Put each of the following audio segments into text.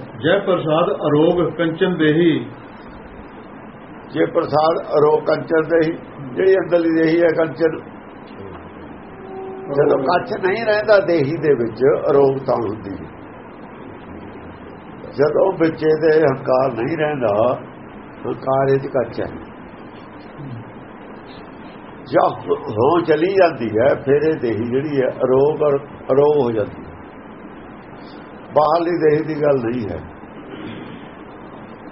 ਜੈ ਪ੍ਰਸਾਦ ਅਰੋਗ ਕੰਚਨ ਦੇਹੀ। ਜੈ ਪ੍ਰਸਾਦ ਅਰੋਗ ਕੰਚਨ ਦੇਹੀ। ਜਿਹੜੀ ਅੰਦਰਲੀ ਦੇਹੀ ਹੈ ਕੰਚਨ। ਜਦੋਂ ਕੱਚ ਨਹੀਂ ਰਹਿੰਦਾ ਦੇਹੀ ਦੇ ਵਿੱਚ ਅਰੋਗਤਾ ਹੁੰਦੀ ਹੈ। ਜਦੋਂ ਵਿੱਚੇ ਦੇ ਹੰਕਾਰ ਨਹੀਂ ਰਹਿੰਦਾ, ਹੰਕਾਰ ਇਹ 'ਚ ਕੱਚ ਹੈ। ਜਦ ਹੋ ਚਲੀ ਜਾਂਦੀ ਹੈ, ਫਿਰ ਇਹ ਦੇਹੀ ਜਿਹੜੀ ਹੈ, ਅਰੋਗ ਅਰੋਗ ਹੋ ਜਾਂਦੀ ਹੈ। ਬਾਹਰਲੀ ਦੇਹੀ ਦੀ ਗੱਲ ਨਹੀਂ ਹੈ।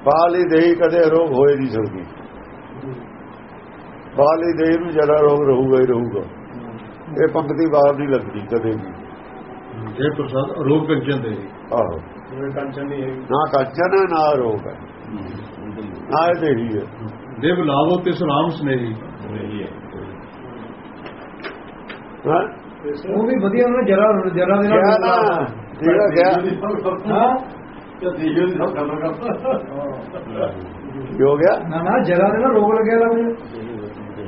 ਬਾਹਰਲੀ ਦੇਹੀ ਕਦੇ ਅਰੋਗ ਹੋਏ ਨਹੀਂ ਸਕਦੀ। ਬਾਹਰਲੀ ਦੇਹੀ ਨੂੰ ਜਰਾ ਰੋਗ ਰਹੂਗਾ ਹੀ ਰਹੂਗਾ। ਇਹ ਪੰਕਤੀ ਬਾਹਰ ਨਹੀਂ ਲੱਗਦੀ ਕਦੇ ਵੀ। ਜੈ ਪ੍ਰਸਾਦ ਅਰੋਗ ਕੰਚਨ ਦੇਹੀ ਆਹੋ। ਕੰਚਨ ਨਹੀਂ ਹੈ। ਨਾ ਕੰਚਨ ਨਾ ਰੋਗ ਹੈ। ਨਾ ਇਹ ਦੇਹੀ ਹੈ। ਦੇਵ ਲਾਵੋ ਤਿਸ ਰਾਮ ਸਨੇਹੀ। ਹਾਂ। ਉਹ ਵੀ ਵਧੀਆ ਉਹਨੇ ਜਰਾ ਜਰਾ ਦੇ ਨਾਲ ਜਿਹੜਾ ਗਿਆ ਹਾਂ। ਕੀ ਹੋ ਗਿਆ? ਨਾ ਨਾ ਜਰਾ ਦੇ ਨਾਲ ਰੋਗ ਲੱਗਿਆ ਲੱਗ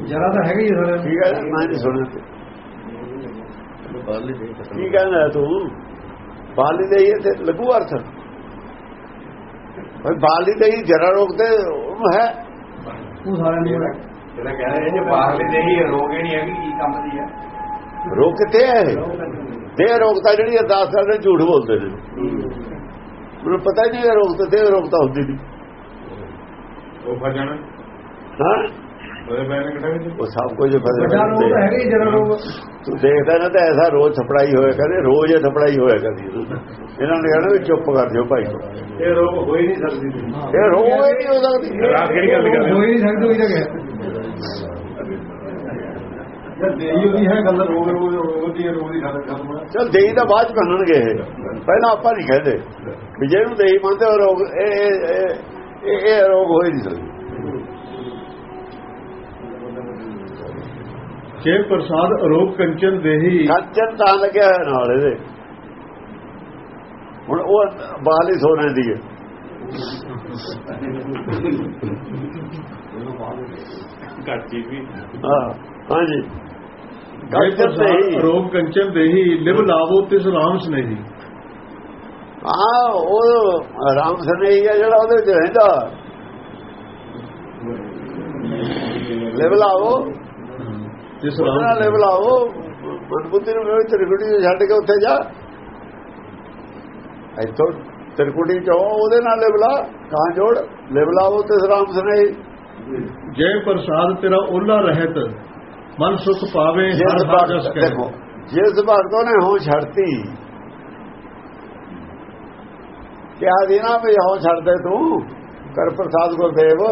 ਜਰਾ ਤਾਂ ਹੈਗਾ ਹੀ ਨੂੰ ਠੀਕ ਹੈ ਮੈਂ ਨਹੀਂ ਸੁਣਿਆ। ਕੀ ਕਹਿੰਦਾ ਤੂੰ? ਬਾਲੀ ਦੇ ਇਹ ਤੇ ਲਘੂ ਅਰਥ? ਓਏ ਬਾਲੀ ਦੇ ਹੀ ਜਰਾ ਰੋਗ ਤੇ ਹੈ। ਉਹ ਸਾਰਿਆਂ ਨੂੰ ਹੈਗਾ। ਜਿਹੜਾ ਕਹਿੰਦੇ ਜੇ ਬਾਹਰਲੇ ਦੇ ਹੀ ਰੋਗ ਹੀ ਨਹੀਂ ਹੈਗੀ ਕੀ ਕੰਮ ਦੀ ਹੈ। ਰੋਗ ਕਿੱਥੇ ਹੈ ਇਹ? ਦੇਹ ਰੋਗਤਾ ਜਿਹੜੀ ਅਰਦਾਸ ਕਰਦੇ ਝੂਠ ਬੋਲਦੇ ਨੇ। ਮੈਨੂੰ ਪਤਾ ਨਹੀਂ ਇਹ ਰੋਗ ਤੇ ਦੇਹ ਰੋਗਤਾ ਹੁੰਦੀ ਨਹੀਂ। ਉਹ ਫੜ ਜਾਣਾ। ਹਾਂ? ਉਹਦੇ ਬੈਨ ਕਿਹੜਾ ਵਿੱਚ? ਉਹ ਸਭ ਕੁਝ ਵੱਡਾ ਰੋਗ ਤਾਂ ਹੈਗਾ ਹੀ ਜਰਾ ਰੋਗ। ਤੂੰ ਦੇਖਦਾ ਨਾ ਤਾਂ ਐਸਾ ਰੋਜ਼ ਥਪੜਾਈ ਹੋਇਆ ਕਦੇ ਰੋਜ਼ ਇਹ ਥਪੜਾਈ ਹੋਇਆ ਕਦੀ ਇਹਨਾਂ ਨੇ ਕਹਿਣਾ ਵੀ ਚੁੱਪ ਕਰ ਦਿਓ ਭਾਈ। ਇਹ ਰੋਗ ਹੋ ਹੀ ਨਹੀਂ ਸਕਦੀ। ਇਹ ਰੋਜ਼ ਹੀ ਨਹੀਂ ਹੋ ਸਕਦੀ। ਰਾਤ ਕਿਹੜੀ ਗੱਲ ਕਰਦੇ ਹੋ? ਹੀ ਨਹੀਂ ਸਕਦਾ ਉਹੀ ਤਾਂ ਗਿਆ ਉਹਦੀ ਹੈ ਗੱਲ ਉਹਦੀ ਦੀ ਗੱਲ ਹੈ ਚਲ ਦੇਈ ਤਾਂ ਬਾਅਦ ਚ ਮੰਨਣਗੇ ਇਹ। ਪਹਿਲਾਂ ਆਪਾਂ ਨਹੀਂ ਕਹਿੰਦੇ ਵੀ ਜਿਹਨੂੰ ਦੇਈ ਮੰਨਦੇ ਉਹ ਰੋਗ ਇਹ ਇਹ- ਇਹ ਰੋਗ ਹੋ ਹੀ ਨਹੀਂ ਸਕਦਾ ਜੈ ਪ੍ਰਸਾਦ ਅਰੋਗ ਕੰਚਨ ਦੇਹੀ ਕੰਚਨ ਤਾਂ ਲੱਗਿਆ ਹੋਇਆ ਨਾਲ ਇਹਦੇ। ਹੁਣ ਉਹ ਬਾਹਲੀ ਸੋਨੇ ਦੀ ਹੈ। ਘਾਟੀ ਵੀ ਹਾਂ ਹਾਂਜੀ। ਜੈ ਕੰਚਨ ਤੇ ਪ੍ਰਸਾਦ ਹੀ। ਅਰੋਗ ਕੰਚਨ ਦੇਹੀ ਲਿਵ ਲਾਵੋ ਤਿਸ ਰਾਮ ਸਨੇਹੀ। ਹਾਂ ਉਹ ਰਾਮ ਸਨੇਹੀ ਹੈ ਜਿਹੜਾ ਉਹਦੇ ਵਿੱਚ ਰਹਿੰਦਾ। ਆਓ ਤਿਸ ਉਹਦਾ ਰਾਮ ਲੈਵਲ ਆਓ ਮਨਬੁੱਧੀ ਨੂੰ ਕਹੋ ਤ੍ਰਿਕੁਟੀ ਨੂੰ ਛੱਡ ਕੇ ਉੱਥੇ ਜਾ। ਇੱਥੋਂ ਤ੍ਰਿਕੁਟੀ ਚੋਂ ਉਹਦੇ ਨਾਲ ਲੈਵਲਾ ਕਾਂ ਜੋੜ ਲੈਵਲ ਆਓ ਤੇ ਰਾਮ ਸਨੇਹੀ। ਜੈ ਪ੍ਰਸਾਦ ਤੇਰਾ ਓਲਾ ਰਹਿਤ। ਮਨ ਸੁਖ ਪਾਵੇ ਹਰ ਹਰ ਭਗਤ ਜਸ ਦੇਖੋ ਜਿਸ ਭਗਤੋਂ ਨੇ ਹੋ ਛੱਡਤੀ ਕਿਹਾ ਦੀ ਨਾ ਵੀ ਹੋ ਛੱਡ ਦੇ ਤੂੰ? ਕਰ ਪ੍ਰਸਾਦ ਗੁਰਦੇਵ।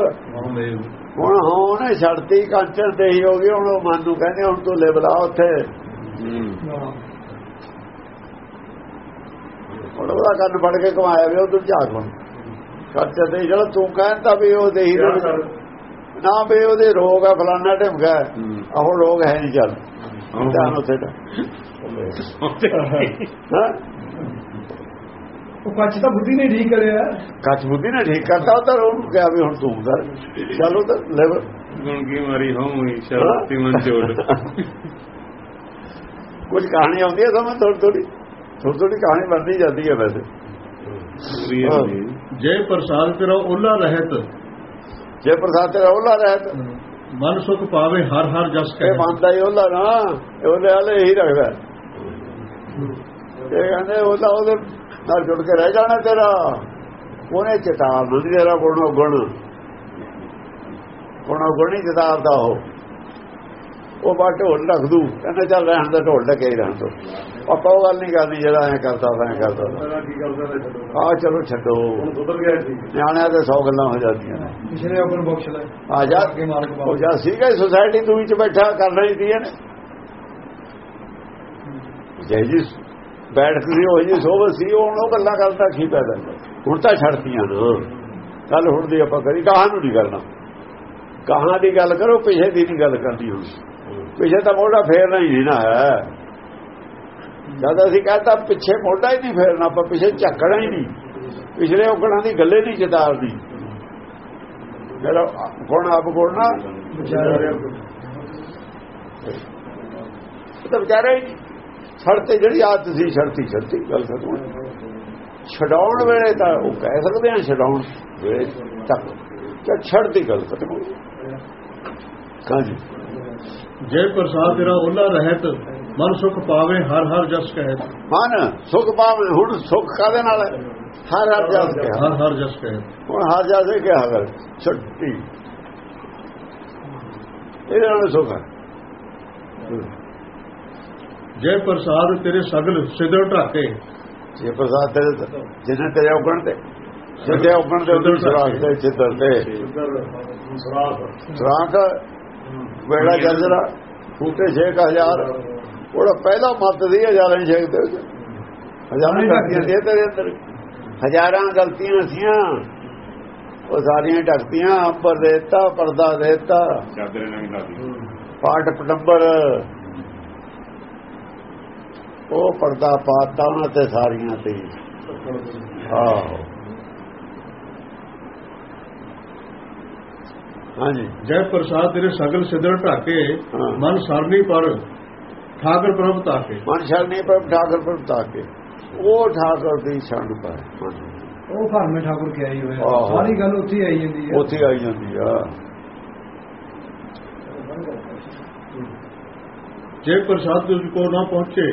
ਹੁਣ ਹੋਣੇ ਛੱਡਤੀ ਕੰਚਨ ਤੇ ਹੀ ਹੋ ਗਈ ਹੁਣ ਉਹ ਮਨ ਨੂੰ ਕਹਿੰਦੇ ਹੁਣ ਤੂੰ ਲੈਵਲ ਆ ਉੱਥੇ। ਉਹਦਾ ਕੰਨ ਫੜ ਕੇ ਕਮਾਇਆ ਵੀ ਉਧਰ ਝਾਕ ਹੁਣ ਕੰਚਨ ਤੇ ਜਿਹੜਾ ਤੂੰ ਕਹਿੰਦਾ ਵੀ ਉਹ ਦੇਹੀ ਦੇ ਵਿੱਚ ਨਾ ਵੀ ਉਹਦੇ ਰੋਗ ਆ ਫਲਾਣਾ ਢਿਮਕਾ ਆਹ ਰੋਗ ਹੈ ਨਹੀਂ ਚੱਲ। ਉੱਥੇ ਦਾ ਹਾਂ। ਉਹ ਕੱਚ ਤਾਂ ਬੁੱਧੀ ਨੇ ਠੀਕ ਕਰਿਆ। ਕੱਚ ਬੁੱਧੀ ਨੇ ਠੀਕ ਕਰਤਾ ਉਹ ਤਾਂ ਉਹਨੂੰ ਕਿਹਾ ਵੀ ਹੁਣ ਤੂੰ ਕਰ। ਚਲੋ ਤਾਂ ਲੈਵਲ ਗੁਣ ਕੀ ਮਾਰੀ ਹੋਈ ਸ਼ਰਤੀ ਮਨ ਚੋੜ ਕੁਝ ਕਹਾਣੀ ਆਉਂਦੀ ਹੈ ਸਮਝ ਥੋੜੀ ਥੋੜੀ ਥੋੜੀ ਥੋੜੀ ਕਹਾਣੀ ਬਣਦੀ ਜਾਂਦੀ ਹੈ ਵੈਸੇ। ਜੈ ਪ੍ਰਸਾਦ ਤੇਰਾ ਓਲਾ ਰਹਿਤ ਜੇ ਪ੍ਰਸਾਦ ਤੇਰਾ ਉਹਲਾ ਰਹਿਤ ਮਨ ਸੁਖ ਪਾਵੇ ਹਰ ਹਰ ਜਸ ਇਹ ਕਹੇ। ਮੰਨਦਾ ਹੀ ਉਹਲਾ ਨਾ ਉਹਲੇ ਵਾਲੇ ਹੀ ਰੱਖਦਾ। ਇਹ ਕਹਿੰਦੇ ਉਹਦਾ ਉਹਦੇ ਨਾਲ ਜੁੜ ਕੇ ਰਹਿ ਜਾਣਾ ਤੇਰਾ। ਉਹਨੇ ਚਿਤਾਰ ਨੂੰ ਨੀ ਤੇਰਾ ਗੁਣ। ਗੁਣ ਗੁਣ ਗੁਣ ਹੀ ਚਿਤਾਰਦਾ ਉਹ। ਉਹ ਬਾ ਢੋਲ ਰੱਖ ਦੂ ਕਹਿੰਦਾ ਚੱਲ ਰਹਿਣ ਦਾ ਢੋਲ ਹੀ ਰਹਿਣ ਦੋ। ਆਪਾਂ ਉਹ ਗੱਲ ਨਹੀਂ ਕਰਨੀ ਜਿਹੜਾ ਐ ਕਰਦਾ ਐ ਕਰਦਾ। ਆ ਚਲੋ ਛੱਡੋ। ਨਿਆਣਿਆਂ ਦੇ 100 ਗੱਲਾਂ ਹੋ ਜਾਂਦੀਆਂ ਨੇ। ਪਿਛਲੇ ਆਪਣ ਬਖਸ਼ ਲੈ। ਆ ਜਾ। ਅੱਗੇ ਮਾਲਕ ਉਹ ਜਾ ਸੀਗਾ ਸੁਸਾਇਟੀ ਤੂੰ ਵਿੱਚ ਬੈਠਾ ਕਰ ਰਹੀ ਸੀ ਨੇ ਜੈ ਜੀ ਬੈਠ ਕੇ ਉਹ ਜੀ ਸੋਭਤ ਸੀ ਉਹ ਹੁਣ ਉਹ ਗੱਲਾਂ ਕਰਦਾ ਕੀ ਪੈਦਾ ਹੁਣ ਤਾਂ ਛੱਡਤੀਆਂ। ਨਾ ਕੱਲ ਹੁਣ ਦੀ ਆਪਾਂ ਕਰੀ ਕਹਾਂ ਨੂੰ ਨਹੀਂ ਕਰਨਾ। ਕਹਾਂ ਦੀ ਗੱਲ ਕਰੋ ਪਿਛੇ ਦੀ ਨਹੀਂ ਗੱਲ ਕਰਦੀ ਹੁਣ। ਪਿਛੇ ਤਾਂ ਮੋਢਾ ਫੇਰਨਾ ਹੀ ਨਹੀਂ ਨਾ ਹੈ। ਜਦ ਅਸੀਂ ਕਹਤਾ ਪਿੱਛੇ ਮੋਢਾ ਹੀ ਨਹੀਂ ਫੇਰਨਾ, ਆਪਾਂ ਪਿੱਛੇ ਝੱਕਣਾ ਹੀ ਨਹੀਂ। ਪਿਛਲੇ ਔਕੜਾਂ ਦੀ ਗੱਲੇ ਨਹੀਂ ਚਿਤਾਰਦੀ ਮੇਰਾ ਗੁਣ ਆਪ ਗੁਣ ਤਾਂ ਵਿਚਾਰਾ ਹੀ ਜਿਹੜੀ ਆਦਤ ਸੀ ਛੜਤੀ ਛੜਤੀ ਗੱਲ ਖਤਮ ਛਡਾਉਣ ਵੇਲੇ ਤਾਂ ਉਹ ਕਹਿ ਸਕਦੇ ਆ, ਛਡਾਉਣ ਵੇਲੇ ਤੱਕ। ਕਿ ਛੱਡ ਗੱਲ ਖਤਮ ਹੋ ਗਈ ਹਾਂਜੀ ਜੈ ਪ੍ਰਸਾਦ ਤੇਰਾ ਉਹਨਾਂ ਰਹਿਤ ਮਨ ਸੁਖ ਪਾਵੇ ਹਰ ਹਰ ਜਸ ਕਹਿਤ ਮਨ ਸੁਖ ਪਾਵੇ ਹੁਣ ਸੁਖ ਕਾਦੇ ਨਾਲ ਹੈ? ਹਰ ਹਰ ਜਸ ਕਿਹਾ। ਹਰ ਹਰ ਜਸ ਕਹਿਤ ਹੁਣ ਹਰ ਜਸ ਇਹ ਕਿਹਾ ਗੱਲ? ਛੱਡੀ ਇਹਦੇ ਨਾਲ ਸੁਖ ਹੈ। ਜੈ ਪ੍ਰਸਾਦ ਤੇਰੇ ਸਗਲ ਸਿਦਰ ਢਾਕੇ। ਜੇ ਪ੍ਰਸਾਦ ਤੇਰੇ ਜਿਹਨੇ ਤੇਰੇ ਉਗਣ ਤੇ। ਜਿਹਦੇ ਉਗਣ ਤੇ ਉਧਰ ਸਰਾਖ ਤੇ ਚਿੱਤਰ ਤੇ। ਸਰਾਖ ਵੇੜਾ ਜਰਜਰਾ ਫੂਟੇ 6000 ਉਹਦਾ ਪਹਿਲਾ ਮੱਤ ਦੀ ਹਜ਼ਾਰਾਂ ਦੇ ਹਜ਼ਾਰਾਂ ਗਲਤੀਆਂ ਸੀ ਤੇਰੇ ਅੰਦਰ। ਹਜ਼ਾਰਾਂ ਗਲਤੀਆਂ ਸੀਆਂ। ਉਹ ਸਾਰੀਆਂ ਢੱਕਤੀਆਂ। ਅੰਬਰ ਦੇਤਾ ਪਰਦਾ ਦੇਤਾ। ਚਾਦਰੇ ਨਾਲ ਪਾਟ ਪਟੰਬਰ। ਉਹ ਪਰਦਾ ਪਾਤਾ ਉਹਨਾਂ ਤੇ ਸਾਰੀਆਂ ਤੇ। ਆਹੋ। ਹਾਂਜੀ। ਜੈ ਪ੍ਰਸਾਦ ਤੇਰੇ ਸਗਲ ਸਿਦਰ ਢਾਕੇ। ਮਨ ਸਰਨੀ ਪਰ ਠਾਕਰ ਪ੍ਰਭ ਤਾਕੇ ਮਨ ਸ਼ਰਨੀ ਪਰ ਠਾਕਰ ਪਰ ਤਾਕੇ ਉਹ ਠਾਕਰ ਦੀ ਛੰਡ ਪਰ ਮਨ ਉਹ ਭਰਮੇ ਠਾਕੁਰ ਕੇ ਆਈ ਹੋਇਆ। ਸਾਰੀ ਗੱਲ ਉੱਥੇ ਹੀ ਆਈ ਜਾਂਦੀ ਹੈ ਉੱਥੇ ਆਈ ਜਾਂਦੀ ਆ। ਜੈ ਪ੍ਰਸਾਦ ਤੁਝ ਕੋ ਨਾ ਪਹੁੰਚੇ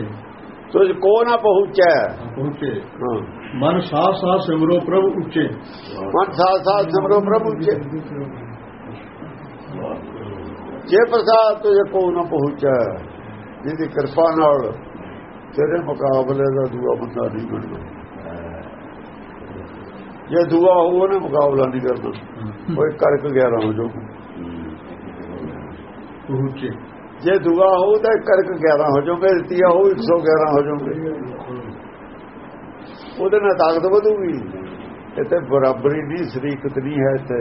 ਤੁਝ ਕੋ ਨਾ ਪਹੁੰਚੈ। ਪਹੁੰਚੇ। ਹਾਂ। ਮਨ ਸਾਹ ਸਾਹ ਸਿਮਰੋ ਪ੍ਰਭ ਉੱਚੇ। ਮਨ ਸਾਥ ਸਾਥ ਸਿਮਰੋ ਪ੍ਰਭੂ ਜੀ ਜੇ ਪ੍ਰਸਾਦ ਤੁਝੇ ਕੋ ਨਾ ਪਹੁੰਚੈ ਜਿਹਦੀ ਕਿਰਪਾ ਨਾਲ ਤੇਰੇ ਮੁਕਾਬਲੇ ਦਾ ਦੂਆ ਬੰਦਾ ਨਹੀਂ ਬਣਦਾ। ਜੇ ਦੂਆ ਹੋਊ ਉਹਨੇ ਮੁਕਾਬਲਾ ਨਹੀਂ ਕਰਨਾ। ਕੋਈ ਕਰਕ ਗਿਆ ਰਹਾ ਜੋ ਜੇ ਦੂਆ ਹੋਊ ਤਾਂ ਕਰਕ 11 ਹੋ ਜਾਓਗੇ ਤੀਆ ਹੋਊ 111 ਹੋ ਜਾਓਗੇ ਉਹਦੇ ਨਾਲ ਤਾਕਤ ਵਧੂਗੀ। ਇੱਥੇ ਬਰਾਬਰੀ ਨਹੀਂ ਸ਼ਰੀਕਤ ਨਹੀਂ ਹੈ ਇੱਥੇ।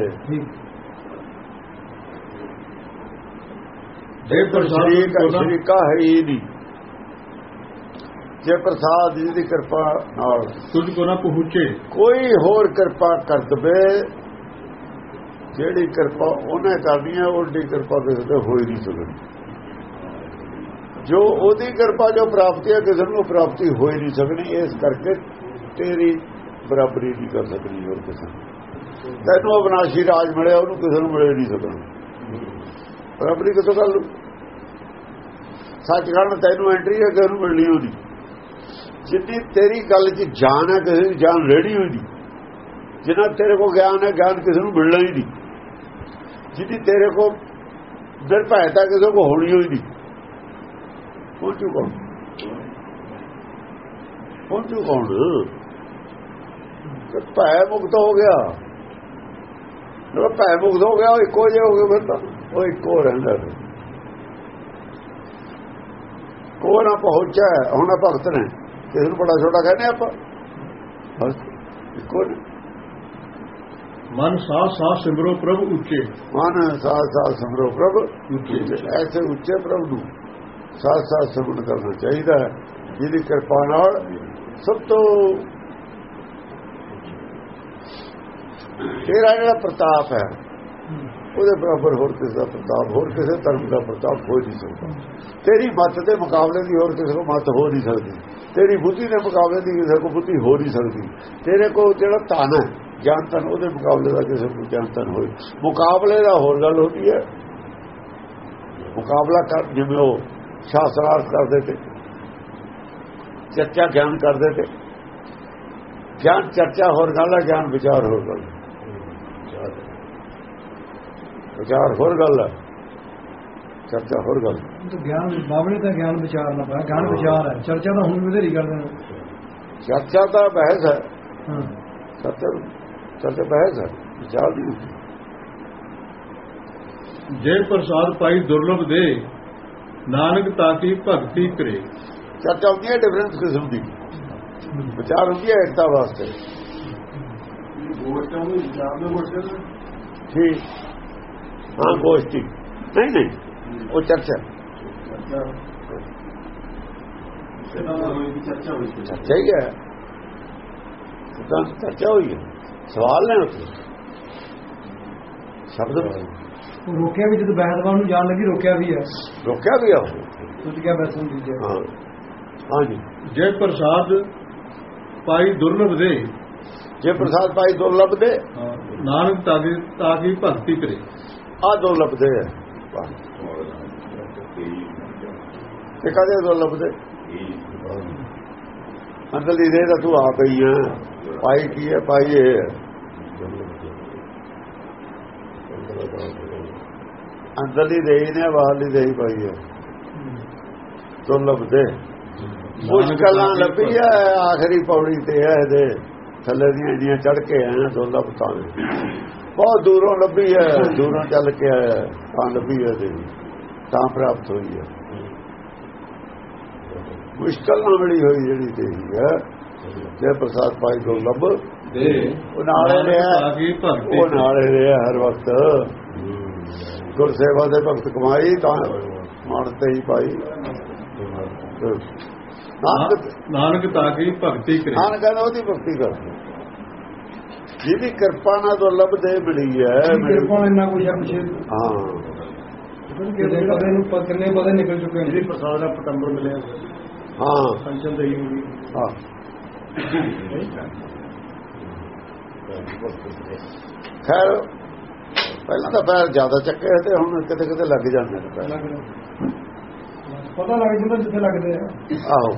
ਜੈ ਪ੍ਰਸਾਦ ਸ਼ਰੀਕ ਹੈ ਹੀ ਨਹੀਂ ਜੇ ਪ੍ਰਸਾਦ ਜੀ ਦੀ ਕਿਰਪਾ ਨਾਲ ਤੁਝ ਕੋ ਨਾ ਪਹੁੰਚੇ। ਕੋਈ ਹੋਰ ਕਿਰਪਾ ਕਰ ਦਵੇ ਜਿਹੜੀ ਕਿਰਪਾ ਉਹਨੇ ਕਰਨੀ ਹੈ ਉਹਦੀ ਕਿਰਪਾ ਕਿਸੇ ਤੇ ਹੋ ਹੀ ਨਹੀਂ ਸਕਦੀ। ਜੋ ਉਹਦੀ ਕਿਰਪਾ ਜੋ ਪ੍ਰਾਪਤੀ ਹੈ ਕਿਸੇ ਨੂੰ ਪ੍ਰਾਪਤੀ ਹੋ ਹੀ ਨਹੀਂ ਸਕਣੀ ਇਸ ਕਰਕੇ ਤੇਰੀ ਬਰਾਬਰੀ ਨਹੀਂ ਕਰ ਸਕਣੀ ਹੋਰ ਕਿਸੇ। ਤੈਨੂੰ ਅਬਨਾਸ਼ੀ ਰਾਜ ਮਿਲਿਆ ਉਹਨੂੰ ਕਿਸੇ ਨੂੰ ਮਿਲੇ ਨਹੀਂ ਸਕਣਾ ਬਰਾਬਰੀ ਕਿੱਥੋਂ ਕਰ ਲੂ ਸੱਚਖੰਡ ਤੈਨੂੰ ਐਂਟਰੀ ਹੈ, ਕਿਸੇ ਨੂੰ ਮਿਲਣੀ ਉਹਦੀ ਜਿੰਨੀ ਤੇਰੀ ਗੱਲ 'ਚ ਜਾਨ ਹੈ, ਕਿਸੇ ਦੀ ਜਾਨ ਰੈਡੀ ਹੋਈ ਨਹੀਂ ਜਿੰਨਾ ਤੇਰੇ ਕੋਲ ਗਿਆਨ ਹੈ, ਗਿਆਨ ਕਿਸੇ ਨੂੰ ਮਿਲਣਾ ਹੀ ਨਹੀਂ ਜਿੱਦੀ ਤੇਰੇ ਕੋਲ ਨਿਰਭੈਤਾ ਕਿਸੇ ਕੋ ਹੋਣੀ ਹੋਈ ਨਹੀਂ ਪਹੁੰਚੂ ਕੌਣ? ਪਹੁੰਚੂ ਕੌਣ? ਤੇ ਭੈ ਮੁਕਤ ਹੋ ਗਿਆ। ਜਦੋਂ ਭੈ ਮੁਕਤ ਹੋ ਗਿਆ, ਉਹ ਇੱਕੋ ਜਿਹਾ ਹੋ ਗਿਆ ਫਿਰ ਤਾਂ। ਉਹ ਇੱਕੋ ਰਹਿੰਦਾ ਕੋ ਨਾ। ਪਹੁੰਚਾ ਹੁਣ ਭਗਤ ਨੇ ਕਿਸੇ ਨੂੰ ਬੜਾ ਛੋਟਾ ਕਹਿੰਦੇ ਆਪਾਂ। ਬਸ ਇੱਕੋ ਮਨ ਸਾਹ ਸਾਹ ਸਿਮਰੋ ਪ੍ਰਭ ਉੱਚੇ। ਮਨ ਸਾਥ ਸਾਥ ਸਮਰੋ ਪ੍ਰਭ ਉੱਚੇ। ਐਸੇ ਉੱਚੇ ਪ੍ਰਭ ਨੂੰ ਸਾਥ ਸਾਥ ਸਮਰਨ ਕਰਨਾ ਚਾਹੀਦਾ ਹੈ ਜਿਹਦੀ ਕਿਰਪਾ ਨਾਲ ਸਭ ਤੋਂ ਤੇਰਾ ਜਿਹੜਾ ਪ੍ਰਤਾਪ ਹੈ। ਉਹਦੇ ਬਰਾਬਰ ਹੋਰ ਕਿਸੇ ਦਾ ਪ੍ਰਤਾਪ, ਹੋਰ ਕਿਸੇ ਧਰਮ ਦਾ ਪ੍ਰਤਾਪ ਹੋ ਨਹੀਂ ਸਕਦਾ। ਤੇਰੀ ਮੱਤ ਦੇ ਮੁਕਾਬਲੇ ਦੀ ਹੋਰ ਕਿਸੇ ਕੋ ਮੱਤ ਹੋ ਨਹੀਂ ਸਕਦੀ। ਤੇਰੀ ਬੁੱਧੀ ਦੇ ਮੁਕਾਬਲੇ ਦੀ ਕਿਸੇ ਕੋ ਬੁੱਧੀ ਹੋ ਨਹੀਂ ਸਕਦੀ। ਤੇਰੇ ਕੋਲ ਜਿਹੜਾ ਧਨ ਹੈ, ਗਿਆਨ ਧਨ, ਉਹਦੇ ਮੁਕਾਬਲੇ ਦਾ ਕਿਸੇ ਕੋ ਗਿਆਨ ਧਨ ਹੋਏ। ਮੁਕਾਬਲੇ ਦਾ ਹੋਰ ਗੱਲ ਹੁੰਦੀ ਹੈ। ਮੁਕਾਬਲਾ ਕਰ, ਜਿਵੇਂ ਉਹ ਸ਼ਾਸਤਰਾਰਥ ਕਰਦੇ ਤੇ, ਚਰਚਾ ਗਿਆਨ ਕਰਦੇ ਤੇ। ਗਿਆਨ ਚਰਚਾ ਹੋਰ ਗੱਲ ਹੈ, ਗਿਆਨ ਵਿਚਾਰ ਹੋਰ ਗੱਲ ਹੈ। ਵਿਚਾਰ ਹੋਰ ਗੱਲ ਹੈ। ਚਰਚਾ ਹੋਰ ਗੱਲ। ਹੈ। ਤਾਂ ਗਿਆਨ ਬਾਬਲੇ ਤਾਂ ਗਿਆਨ ਵਿਚਾਰ ਨਾ ਪਾਇਆ ਗਿਆਨ ਵਿਚਾਰ ਹੈ। ਚਰਚਾ ਤਾਂ ਹੁਣ ਵੀ ਬਥੇਰੀ ਕਰਦੇ ਨੇ। ਚਰਚਾ ਤਾਂ ਬਹਿਸ ਹੈ। ਹਾਂ। ਚਰਚਾ ਚਰਚਾ ਬਹਿਸ ਹੈ। ਵਿਚਾਰ ਹੁੰਦੀ। ਜੈ ਪ੍ਰਸਾਦ ਪਾਈ ਦੁਰਲਭ ਦੇ ਨਾਨਕ ਤਾਕੀ ਭਗਤੀ ਕਰੇ? ਚਰਚਾ ਹੁੰਦੀ ਹੈ ਡਿਫਰੈਂਸ ਕਿਸਮ ਦੀ। ਵਿਚਾਰ ਹੁੰਦੀ ਹੈ ਏਕਤਾ ਵਾਸਤੇ। ਠੀਕ। ਹਾਂ ਗੋਸ਼ਟੀ। ਨਹੀਂ ਨਹੀਂ ਉਹ ਚਰਚਾ। ਚਰਚਾ। ਹੀ ਹੈ। ਤਾਂ ਚਰਚਾ ਹੋਈ ਹੈ। ਸਵਾਲ ਨੇ ਉੱਥੇ। ਸ਼ਬਦ ਰੋਕਿਆ ਵੀ ਜਦੋਂ ਬਹਿਦਵਾਨ ਨੂੰ ਜਾਣ ਲੱਗੀ ਰੋਕਿਆ ਵੀ ਹੈ। ਰੋਕਿਆ ਵੀ ਆ ਉਹ। ਤੁਸੀਂ ਕਿਹਾ ਬਸ ਹੁੰਦੀ ਜੇ ਹਾਂ। ਹਾਂਜੀ। ਜੈ ਪ੍ਰਸਾਦ ਪਾਈ ਦੁਰਲਭ ਦੇ। ਜੇ ਪ੍ਰਸਾਦ ਪਾਈ ਦੁਰਲਭ ਦੇ। ਨਾਨਕ ਤਾਗੀ ਤਾਗੀ ਭਗਤੀ ਕਰੇ। ਆ ਦੇ ਹੈ ਤੇ ਕਦੇ ਦੇ ਅੰਦਰਲੀ ਦੇ ਤਾਂ ਤੂੰ ਆਪ ਹੀ ਹੈ ਪਾਈ ਕੀ ਹੈ ਪਾਈ ਇਹ ਹੈ ਅੰਦਰਲੀ ਦੇ ਨੇ ਬਾਹਰਲੀ ਦੇ ਪਾਈ ਹੈ ਦੁਰਲਭ ਦੇ ਮੁਸ਼ਕਲਾਂ ਲੱਭੀ ਹੈ ਆਖਰੀ ਪੌੜੀ ਤੇ ਹੈ ਇਹਦੇ। ਥੱਲੇ ਦੀਆਂ ਜਿਹੜੀਆਂ ਚੜ ਕੇ ਆਏ ਦੁਰਲਭ ਤਾਂ। ਬਹੁਤ ਦੂਰੋਂ ਲੱਭੀ ਹੈ। ਦੂਰੋਂ ਚੱਲ ਕੇ ਆਇਆ। ਤਾਂ ਲੱਭੀ ਹੈ ਇਹਦੀ ਤਾਂ ਪ੍ਰਾਪਤ ਹੋਈ ਹੈ। ਮੁਸ਼ਕਲ ਨਾਲ ਮਿਲੀ ਹੋਈ ਜਿਹੜੀ ਤੇ ਹੈ। ਜੇ ਪ੍ਰਸਾਦ ਪਾਈ ਦੁਰਲਭ ਦੇ। ਉਹ ਨਾਲੇ ਰਿਹਾ। ਉਹ ਨਾਲੇ ਰਿਹਾ ਹਰ ਵਕਤ। ਗੁਰਸੇਵਾ ਦੇ ਭਗਤ ਕਮਾਈ ਤਾਂ ਮਨ ਤੇ ਹੀ ਪਾਈ। ਨਾਨਕ ਨਾਨਕ ਤਾਗੀ ਭਗਤੀ ਕਰੇ। ਨਾਨਕ ਕਹਿੰਦਾ ਉਹਦੀ ਭਗਤੀ ਕਰ ਜਿਹਦੀ ਕਿਰਪਾ ਨਾਲ ਦੁਰਲਭ ਦੇ ਮਿਲੀ ਹੈ ਕਿਰਪਾ ਇੰਨਾ ਕੁਝ ਹੈ ਪਿਛੇ। ਹਾਂ। ਕਿਤੇ ਕਦੇ ਨੂੰ ਪ- ਕਿੰਨੇ ਪਤਾ ਨਿਕਲ ਚੁੱਕੇ ਨੇ ਪ੍ਰਸਾਦ ਦਾ ਪਟੰਬਰ ਮਿਲਿਆ ਹਾਂ। ਸੰਚਨ ਦੇਈ ਹੋਈ ਹਾਂ। ਖੈਰ ਪਹਿਲਾਂ ਤਾਂ ਪੈਰ ਜ਼ਿਆਦਾ ਚੱਕੇ ਤੇ ਹੁਣ ਕਿਤੇ ਕਿਤੇ ਲੱਗ ਜਾਂਦੇ ਨੇ। ਪਤਾ ਲੱਗ ਜਾਂਦਾ ਜਿੱਥੇ ਲੱਗਦੇ ਆ। ਆਹੋ।